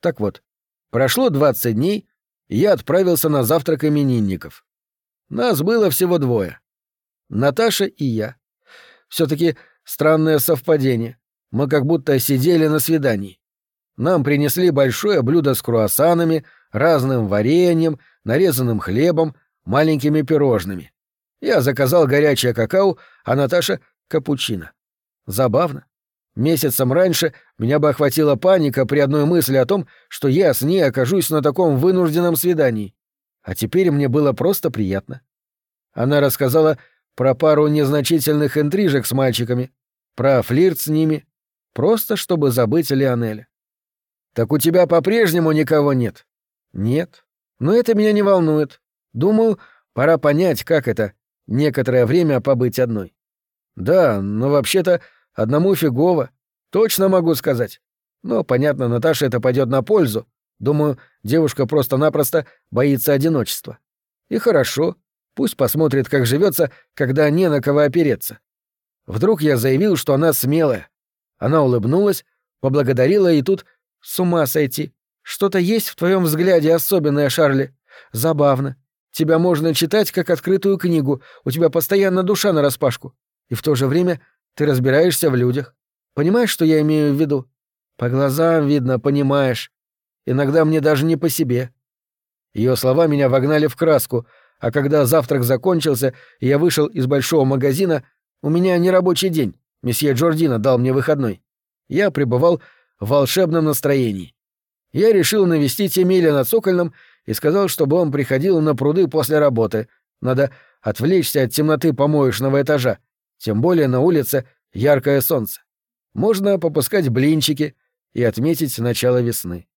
Так вот, прошло 20 дней, и я отправился на завтрак именинников. Нас было всего двое. Наташа и я. все таки странное совпадение. Мы как будто сидели на свидании. Нам принесли большое блюдо с круассанами, разным вареньем, нарезанным хлебом, маленькими пирожными. Я заказал горячее какао, а Наташа — капучино. Забавно. Месяцем раньше меня бы охватила паника при одной мысли о том, что я с ней окажусь на таком вынужденном свидании. А теперь мне было просто приятно. Она рассказала про пару незначительных интрижек с мальчиками, про флирт с ними, просто чтобы забыть Лионеля. «Так у тебя по-прежнему никого нет?» «Нет. Но это меня не волнует. Думаю, пора понять, как это — некоторое время побыть одной». «Да, но вообще-то одному фигово. Точно могу сказать. Но, понятно, Наташе это пойдет на пользу. Думаю, девушка просто-напросто боится одиночества. И хорошо, Пусть посмотрит, как живется, когда не на кого опереться. Вдруг я заявил, что она смелая. Она улыбнулась, поблагодарила и тут с ума сойти. Что-то есть в твоем взгляде особенное, Шарли. Забавно. Тебя можно читать как открытую книгу, у тебя постоянно душа нараспашку. И в то же время ты разбираешься в людях. Понимаешь, что я имею в виду? По глазам видно, понимаешь. Иногда мне даже не по себе. Ее слова меня вогнали в краску, а когда завтрак закончился, и я вышел из большого магазина, у меня нерабочий день, месье Джордина дал мне выходной. Я пребывал в волшебном настроении. Я решил навестить Эмиля на Цокольном и сказал, чтобы он приходил на пруды после работы. Надо отвлечься от темноты помоечного этажа, тем более на улице яркое солнце. Можно попускать блинчики и отметить начало весны.